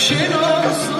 She knows.